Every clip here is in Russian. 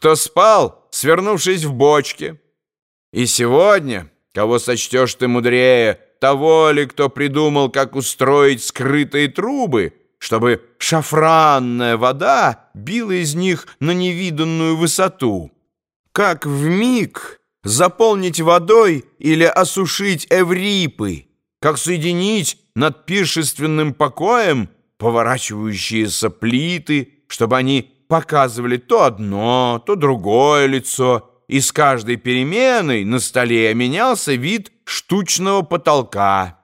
кто спал, свернувшись в бочке. И сегодня, кого сочтешь ты мудрее, того ли, кто придумал, как устроить скрытые трубы, чтобы шафранная вода била из них на невиданную высоту? Как в миг заполнить водой или осушить эврипы? Как соединить над пиршественным покоем поворачивающиеся плиты, чтобы они показывали то одно, то другое лицо, и с каждой переменой на столе менялся вид штучного потолка.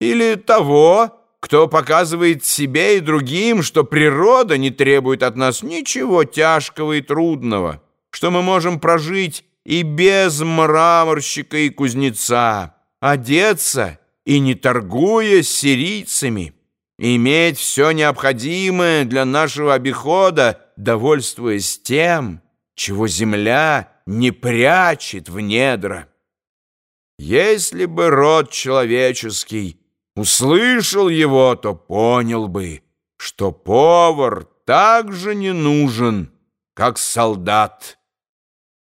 Или того, кто показывает себе и другим, что природа не требует от нас ничего тяжкого и трудного, что мы можем прожить и без мраморщика и кузнеца, одеться и не торгуя с сирийцами, иметь все необходимое для нашего обихода, довольствуясь тем, чего земля не прячет в недра. Если бы род человеческий услышал его, то понял бы, что повар так же не нужен, как солдат.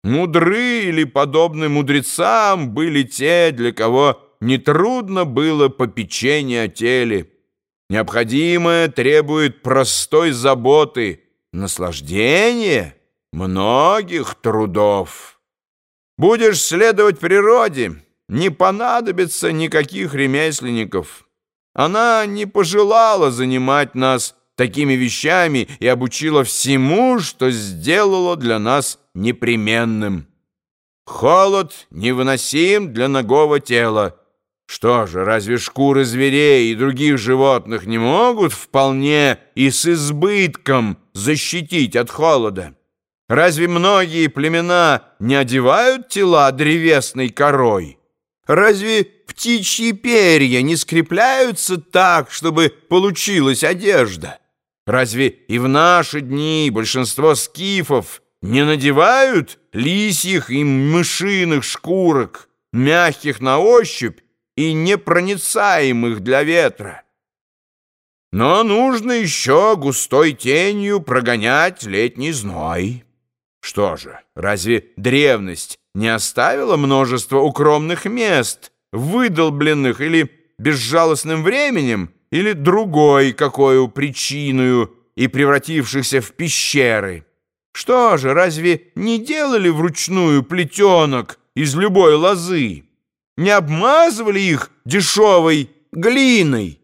Мудры или подобны мудрецам были те, для кого нетрудно было попечение о теле. Необходимое требует простой заботы, наслаждения, многих трудов. Будешь следовать природе, не понадобится никаких ремесленников. Она не пожелала занимать нас такими вещами и обучила всему, что сделала для нас непременным. Холод невыносим для ногого тела. Что же, разве шкуры зверей и других животных не могут вполне и с избытком защитить от холода? Разве многие племена не одевают тела древесной корой? Разве птичьи перья не скрепляются так, чтобы получилась одежда? Разве и в наши дни большинство скифов не надевают лисьих и мышиных шкурок, мягких на ощупь и непроницаемых для ветра? Но нужно еще густой тенью прогонять летний зной. Что же, разве древность не оставила множество укромных мест, выдолбленных или безжалостным временем, или другой какой причиною и превратившихся в пещеры? Что же, разве не делали вручную плетенок из любой лозы? Не обмазывали их дешевой глиной?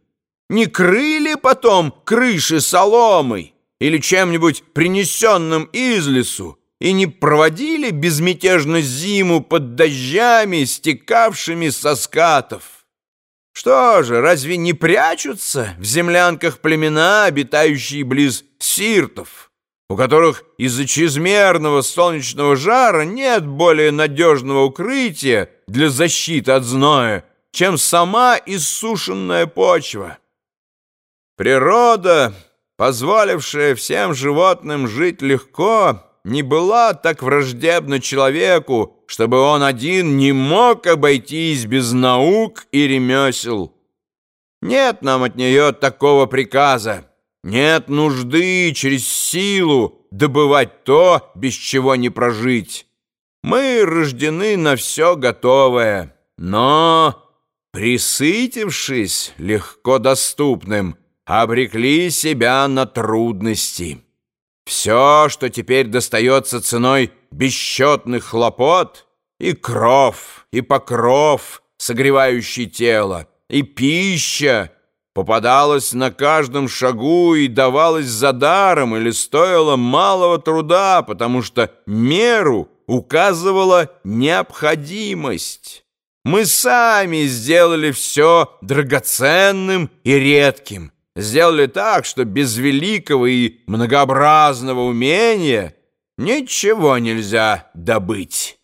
Не крыли потом крыши соломой или чем-нибудь принесенным из лесу? и не проводили безмятежно зиму под дождями, стекавшими со скатов. Что же, разве не прячутся в землянках племена, обитающие близ сиртов, у которых из-за чрезмерного солнечного жара нет более надежного укрытия для защиты от зноя, чем сама иссушенная почва? Природа, позволившая всем животным жить легко, не была так враждебна человеку, чтобы он один не мог обойтись без наук и ремесел. Нет нам от нее такого приказа. Нет нужды через силу добывать то, без чего не прожить. Мы рождены на все готовое, но, присытившись легко доступным, обрекли себя на трудности». Все, что теперь достается ценой бесчетных хлопот, и кров, и покров, согревающий тело, и пища, попадалась на каждом шагу и давалась за даром или стоила малого труда, потому что меру указывала необходимость. Мы сами сделали все драгоценным и редким, сделали так, что без великого и многообразного умения ничего нельзя добыть.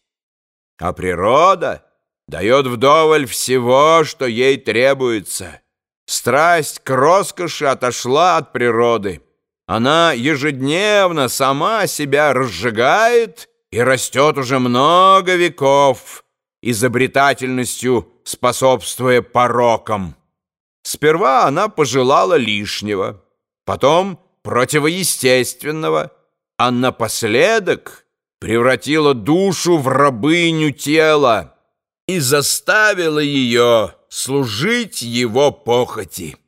А природа дает вдоволь всего, что ей требуется. Страсть к роскоши отошла от природы. Она ежедневно сама себя разжигает и растет уже много веков, изобретательностью способствуя порокам. Сперва она пожелала лишнего, потом противоестественного, а напоследок превратила душу в рабыню тела и заставила ее служить его похоти.